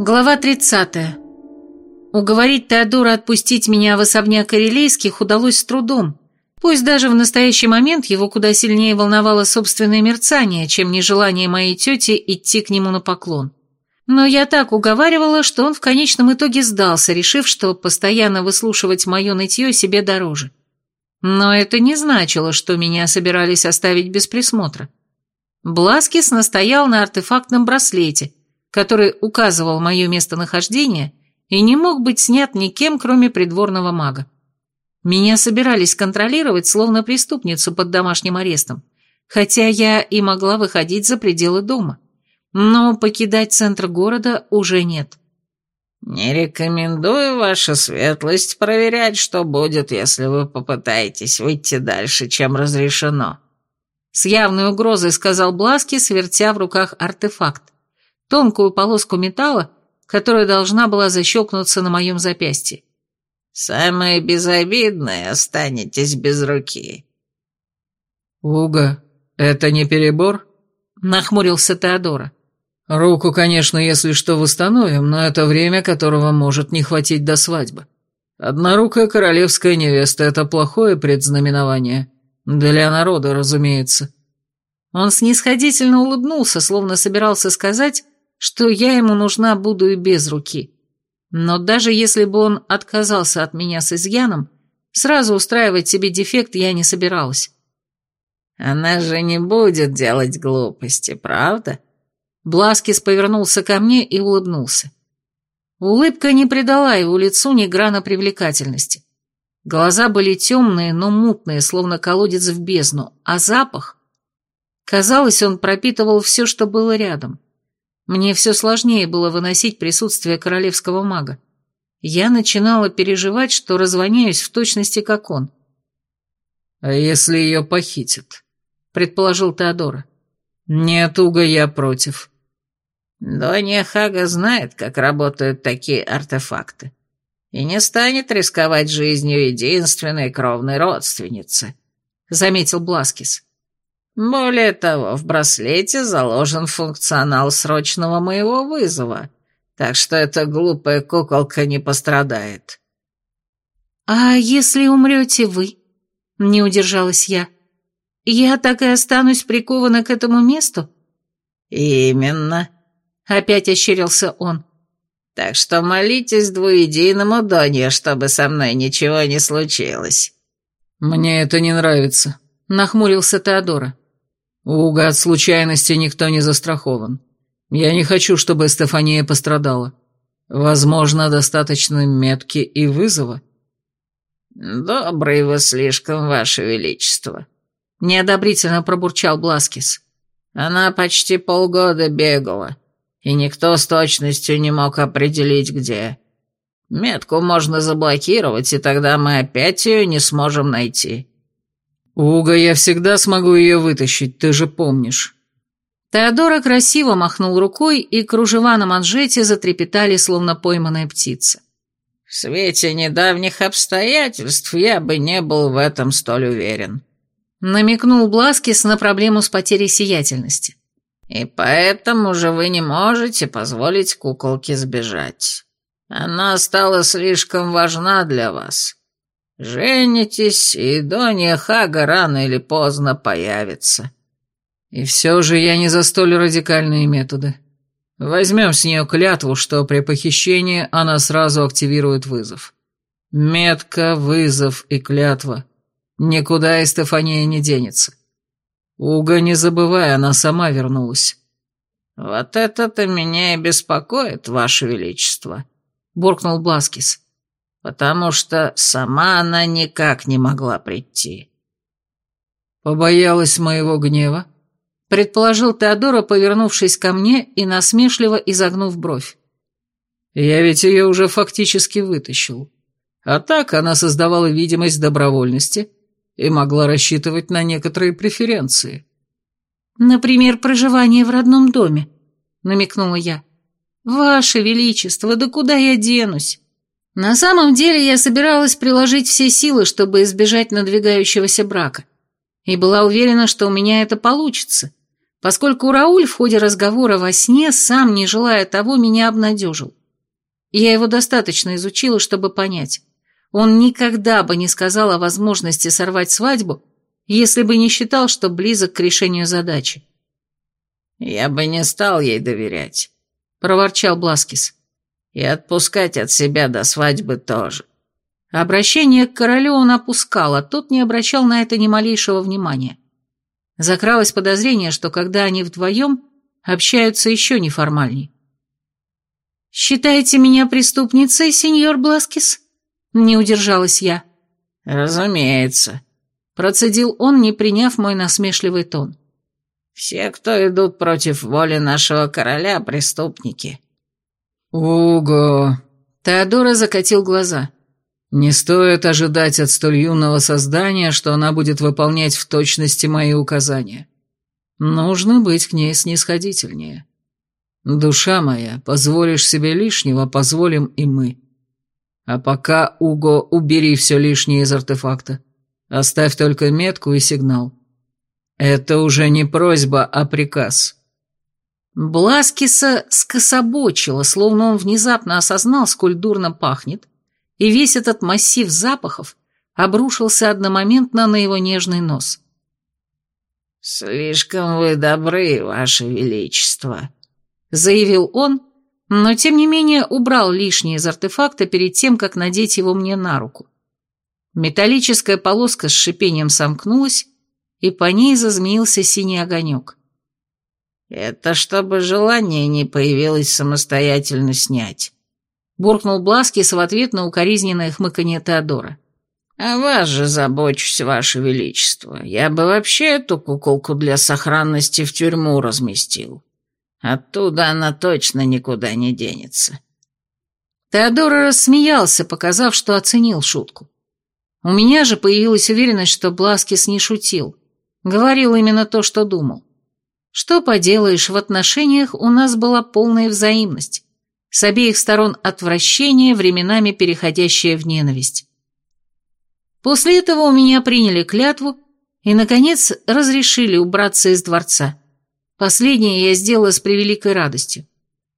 Глава 30. Уговорить Теодора отпустить меня в особняк Корелейских удалось с трудом, пусть даже в настоящий момент его куда сильнее волновало собственное мерцание, чем нежелание моей тети идти к нему на поклон. Но я так уговаривала, что он в конечном итоге сдался, решив, что постоянно выслушивать мое нытье себе дороже. Но это не значило, что меня собирались оставить без присмотра. Бласкис настоял на артефактном браслете, который указывал мое местонахождение и не мог быть снят никем, кроме придворного мага. Меня собирались контролировать, словно преступницу под домашним арестом, хотя я и могла выходить за пределы дома. Но покидать центр города уже нет. «Не рекомендую, ваша светлость, проверять, что будет, если вы попытаетесь выйти дальше, чем разрешено», с явной угрозой сказал Бласки, свертя в руках артефакт тонкую полоску металла, которая должна была защелкнуться на моем запястье. «Самое безобидное останетесь без руки». «Уга, это не перебор?» — нахмурился Теодора. «Руку, конечно, если что, восстановим, но это время, которого может не хватить до свадьбы. Однорукая королевская невеста — это плохое предзнаменование. Для народа, разумеется». Он снисходительно улыбнулся, словно собирался сказать, что я ему нужна буду и без руки. Но даже если бы он отказался от меня с изъяном, сразу устраивать себе дефект я не собиралась. «Она же не будет делать глупости, правда?» Бласкис повернулся ко мне и улыбнулся. Улыбка не придала его лицу ни грана привлекательности. Глаза были темные, но мутные, словно колодец в бездну, а запах... Казалось, он пропитывал все, что было рядом. Мне все сложнее было выносить присутствие королевского мага. Я начинала переживать, что развоняюсь в точности, как он. «А если ее похитят?» — предположил Теодора. «Нет, Уга, я против». «Донья Хага знает, как работают такие артефакты, и не станет рисковать жизнью единственной кровной родственницы», — заметил Бласкис. Более того, в браслете заложен функционал срочного моего вызова, так что эта глупая куколка не пострадает. «А если умрете вы?» — не удержалась я. «Я так и останусь прикована к этому месту?» «Именно», — опять ощерился он. «Так что молитесь двуединому Донье, чтобы со мной ничего не случилось». «Мне это не нравится», — нахмурился Теодора. Уга, от случайности никто не застрахован. Я не хочу, чтобы Стефания пострадала. Возможно, достаточно метки и вызова. «Добрый вы слишком, ваше величество», — неодобрительно пробурчал Бласкис. «Она почти полгода бегала, и никто с точностью не мог определить, где. Метку можно заблокировать, и тогда мы опять ее не сможем найти». «Уга, я всегда смогу ее вытащить, ты же помнишь». Теодора красиво махнул рукой, и кружева на манжете затрепетали, словно пойманная птица. «В свете недавних обстоятельств я бы не был в этом столь уверен», — намекнул Бласкис на проблему с потерей сиятельности. «И поэтому же вы не можете позволить куколке сбежать. Она стала слишком важна для вас. Женитесь, и Донья Хага рано или поздно появится. И все же я не за столь радикальные методы. Возьмем с нее клятву, что при похищении она сразу активирует вызов. Метка, вызов и клятва. Никуда и Стефания не денется. Уга, не забывай, она сама вернулась. «Вот это-то меня и беспокоит, Ваше Величество», — буркнул Бласкис потому что сама она никак не могла прийти. «Побоялась моего гнева?» — предположил Теодора, повернувшись ко мне и насмешливо изогнув бровь. «Я ведь ее уже фактически вытащил. А так она создавала видимость добровольности и могла рассчитывать на некоторые преференции». «Например, проживание в родном доме», — намекнула я. «Ваше Величество, да куда я денусь?» На самом деле я собиралась приложить все силы, чтобы избежать надвигающегося брака, и была уверена, что у меня это получится. поскольку Рауль в ходе разговора во сне, сам, не желая того, меня обнадежил. Я его достаточно изучила, чтобы понять. Он никогда бы не сказал о возможности сорвать свадьбу, если бы не считал, что близок к решению задачи. «Я бы не стал ей доверять», — проворчал Бласкис. «И отпускать от себя до свадьбы тоже». Обращение к королю он опускал, а тот не обращал на это ни малейшего внимания. Закралось подозрение, что когда они вдвоем, общаются еще неформальней. «Считаете меня преступницей, сеньор Бласкис?» Не удержалась я. «Разумеется», — процедил он, не приняв мой насмешливый тон. «Все, кто идут против воли нашего короля, преступники». «Уго!» Теодора закатил глаза. «Не стоит ожидать от столь юного создания, что она будет выполнять в точности мои указания. Нужно быть к ней снисходительнее. Душа моя, позволишь себе лишнего, позволим и мы. А пока, Уго, убери все лишнее из артефакта. Оставь только метку и сигнал. Это уже не просьба, а приказ». Бласкиса скособочило, словно он внезапно осознал, сколь дурно пахнет, и весь этот массив запахов обрушился одномоментно на его нежный нос. «Слишком вы добры, ваше величество», — заявил он, но тем не менее убрал лишнее из артефакта перед тем, как надеть его мне на руку. Металлическая полоска с шипением сомкнулась, и по ней зазмеился синий огонек. «Это чтобы желание не появилось самостоятельно снять», — буркнул Бласкис в ответ на укоризненное хмыканье Теодора. «А вас же забочусь, ваше величество. Я бы вообще эту куколку для сохранности в тюрьму разместил. Оттуда она точно никуда не денется». Теодора рассмеялся, показав, что оценил шутку. У меня же появилась уверенность, что Бласкис не шутил. Говорил именно то, что думал. Что поделаешь, в отношениях у нас была полная взаимность. С обеих сторон отвращение, временами переходящее в ненависть. После этого у меня приняли клятву и, наконец, разрешили убраться из дворца. Последнее я сделала с превеликой радостью.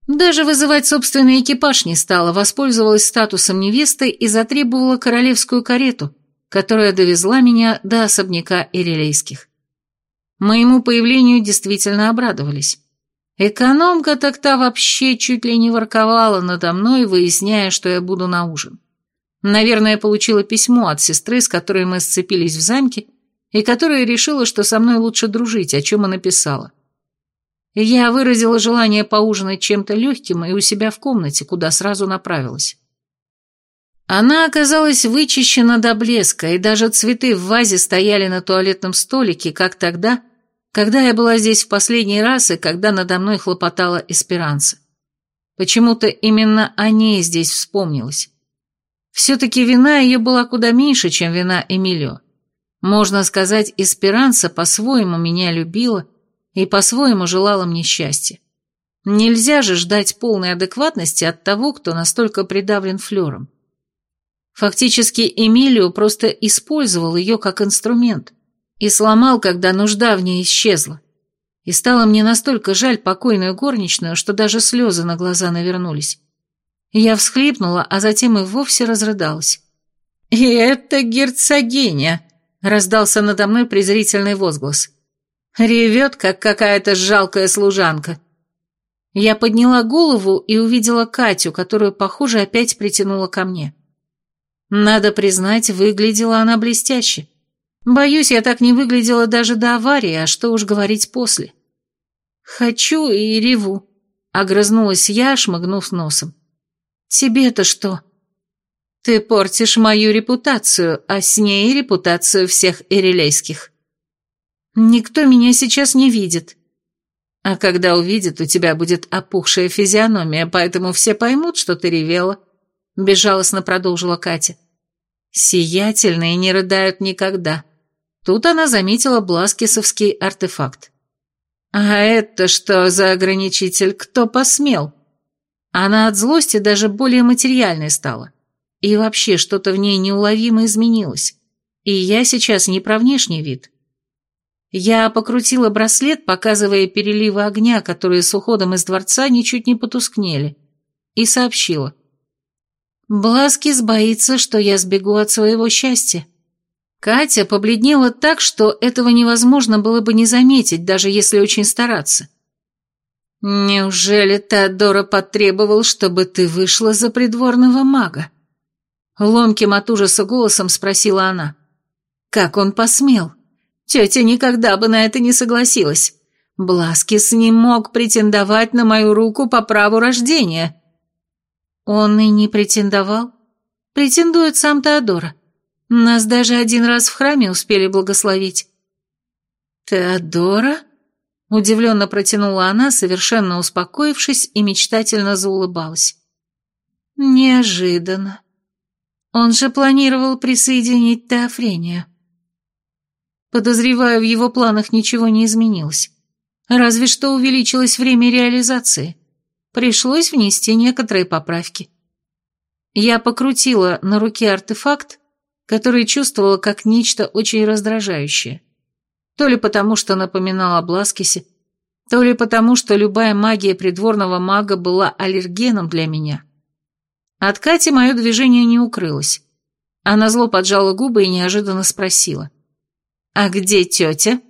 Даже вызывать собственный экипаж не стала, воспользовалась статусом невесты и затребовала королевскую карету, которая довезла меня до особняка Ирелейских. Моему появлению действительно обрадовались. Экономка так та вообще чуть ли не ворковала надо мной, выясняя, что я буду на ужин. Наверное, получила письмо от сестры, с которой мы сцепились в замке, и которая решила, что со мной лучше дружить, о чем и написала. Я выразила желание поужинать чем-то легким и у себя в комнате, куда сразу направилась. Она оказалась вычищена до блеска, и даже цветы в вазе стояли на туалетном столике, как тогда, когда я была здесь в последний раз и когда надо мной хлопотала Эсперанца. Почему-то именно о ней здесь вспомнилось. Все-таки вина ее была куда меньше, чем вина Эмилио. Можно сказать, Эсперанца по-своему меня любила и по-своему желала мне счастья. Нельзя же ждать полной адекватности от того, кто настолько придавлен флером. Фактически Эмилио просто использовал ее как инструмент – и сломал, когда нужда в ней исчезла. И стало мне настолько жаль покойную горничную, что даже слезы на глаза навернулись. Я всхлипнула, а затем и вовсе разрыдалась. «И это герцогиня!» — раздался надо мной презрительный возглас. «Ревет, как какая-то жалкая служанка». Я подняла голову и увидела Катю, которую, похоже, опять притянула ко мне. Надо признать, выглядела она блестяще. Боюсь, я так не выглядела даже до аварии, а что уж говорить после. Хочу и реву, огрызнулась я, шмыгнув носом. Тебе-то что? Ты портишь мою репутацию, а с ней репутацию всех эрелейских. Никто меня сейчас не видит. А когда увидит, у тебя будет опухшая физиономия, поэтому все поймут, что ты ревела, безжалостно продолжила Катя. Сиятельные не рыдают никогда. Тут она заметила бласкисовский артефакт. «А это что за ограничитель? Кто посмел?» Она от злости даже более материальной стала. И вообще что-то в ней неуловимо изменилось. И я сейчас не про внешний вид. Я покрутила браслет, показывая переливы огня, которые с уходом из дворца ничуть не потускнели, и сообщила. Бласкис боится, что я сбегу от своего счастья. Катя побледнела так, что этого невозможно было бы не заметить, даже если очень стараться. «Неужели Теодора потребовал, чтобы ты вышла за придворного мага?» Ломким от ужаса голосом спросила она. «Как он посмел? Тетя никогда бы на это не согласилась. Бласкис не мог претендовать на мою руку по праву рождения». Он и не претендовал. Претендует сам Теодора. Нас даже один раз в храме успели благословить. «Теодора?» — удивленно протянула она, совершенно успокоившись и мечтательно заулыбалась. «Неожиданно. Он же планировал присоединить Теофрению». Подозреваю, в его планах ничего не изменилось. Разве что увеличилось время реализации. Пришлось внести некоторые поправки. Я покрутила на руке артефакт, который чувствовала как нечто очень раздражающее. То ли потому, что напоминал о Бласкисе, то ли потому, что любая магия придворного мага была аллергеном для меня. От Кати мое движение не укрылось. Она зло поджала губы и неожиданно спросила. «А где тетя?»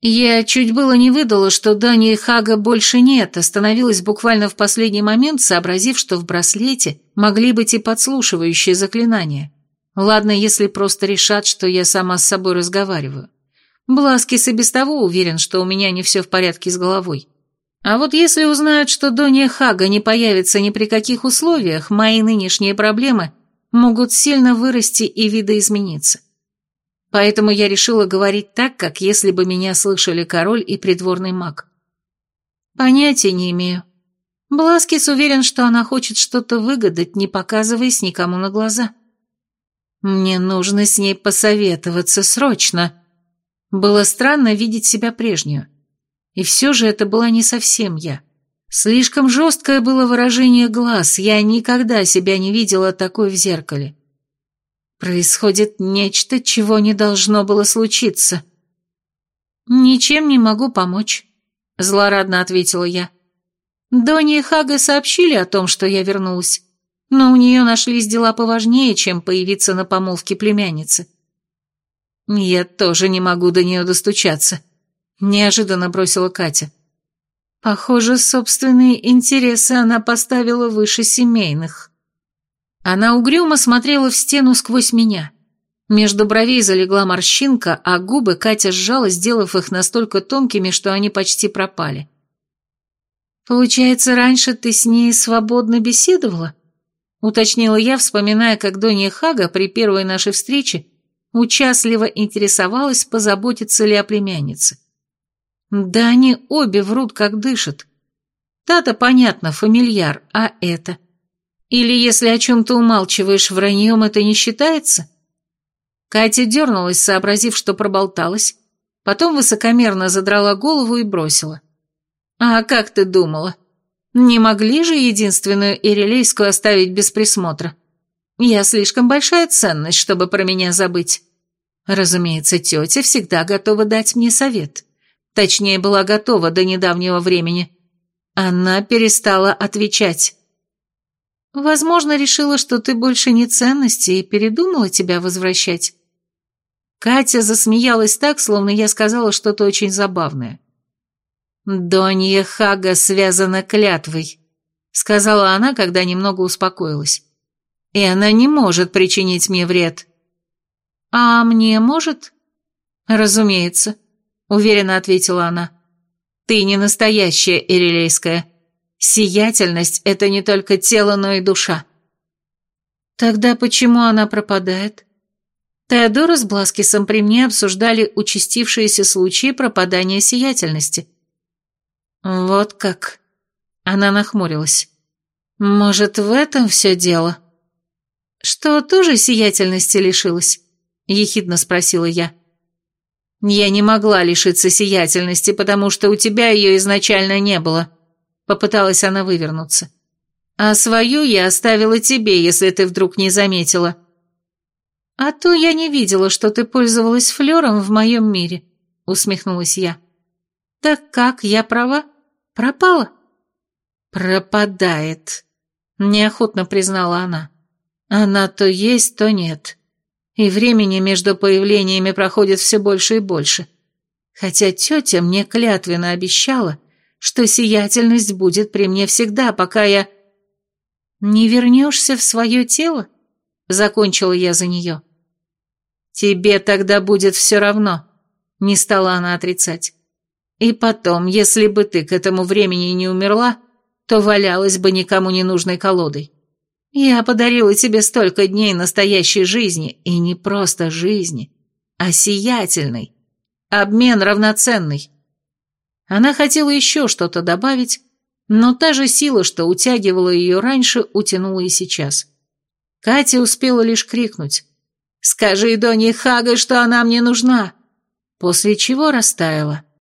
Я чуть было не выдала, что Дани Хага больше нет, остановилась буквально в последний момент, сообразив, что в браслете могли быть и подслушивающие заклинания. Ладно, если просто решат, что я сама с собой разговариваю. Бласкис и без того уверен, что у меня не все в порядке с головой. А вот если узнают, что Донья Хага не появится ни при каких условиях, мои нынешние проблемы могут сильно вырасти и видоизмениться. Поэтому я решила говорить так, как если бы меня слышали король и придворный маг. Понятия не имею. Бласкис уверен, что она хочет что-то выгадать, не показываясь никому на глаза. Мне нужно с ней посоветоваться срочно. Было странно видеть себя прежнюю. И все же это была не совсем я. Слишком жесткое было выражение глаз, я никогда себя не видела такой в зеркале. Происходит нечто, чего не должно было случиться. «Ничем не могу помочь», — злорадно ответила я. Донни и Хага сообщили о том, что я вернулась, но у нее нашлись дела поважнее, чем появиться на помолвке племянницы. «Я тоже не могу до нее достучаться», — неожиданно бросила Катя. Похоже, собственные интересы она поставила выше семейных. Она угрюмо смотрела в стену сквозь меня. Между бровей залегла морщинка, а губы Катя сжала, сделав их настолько тонкими, что они почти пропали. «Получается, раньше ты с ней свободно беседовала?» — уточнила я, вспоминая, как Донья Хага при первой нашей встрече участливо интересовалась, позаботиться ли о племяннице. «Да они обе врут, как дышат. Та-то, понятно, фамильяр, а это...» Или если о чем-то умалчиваешь враньем, это не считается?» Катя дернулась, сообразив, что проболталась, потом высокомерно задрала голову и бросила. «А как ты думала? Не могли же единственную Ирилейскую оставить без присмотра? Я слишком большая ценность, чтобы про меня забыть. Разумеется, тетя всегда готова дать мне совет. Точнее, была готова до недавнего времени. Она перестала отвечать. Возможно, решила, что ты больше не ценности и передумала тебя возвращать. Катя засмеялась так, словно я сказала что-то очень забавное. «Донья Хага связана клятвой», — сказала она, когда немного успокоилась. «И она не может причинить мне вред». «А мне может?» «Разумеется», — уверенно ответила она. «Ты не настоящая Ирилейская. Сиятельность — это не только тело, но и душа. Тогда почему она пропадает? Теодора с Бласкисом при мне обсуждали участившиеся случаи пропадания сиятельности. Вот как. Она нахмурилась. Может, в этом все дело? Что тоже сиятельности лишилась? Ехидно спросила я. Я не могла лишиться сиятельности, потому что у тебя ее изначально не было. Попыталась она вывернуться. «А свою я оставила тебе, если ты вдруг не заметила». «А то я не видела, что ты пользовалась флером в моем мире», — усмехнулась я. Так как, я права? Пропала? Пропадает, неохотно признала она. Она то есть, то нет. И времени между появлениями проходит все больше и больше. Хотя тетя мне клятвенно обещала, что сиятельность будет при мне всегда, пока я... «Не вернешься в свое тело?» — закончила я за нее. «Тебе тогда будет все равно», — не стала она отрицать. «И потом, если бы ты к этому времени не умерла, то валялась бы никому не нужной колодой. Я подарила тебе столько дней настоящей жизни, и не просто жизни, а сиятельной. Обмен равноценный». Она хотела еще что-то добавить, но та же сила, что утягивала ее раньше, утянула и сейчас. Катя успела лишь крикнуть «Скажи Доне Хага, что она мне нужна!» После чего растаяла.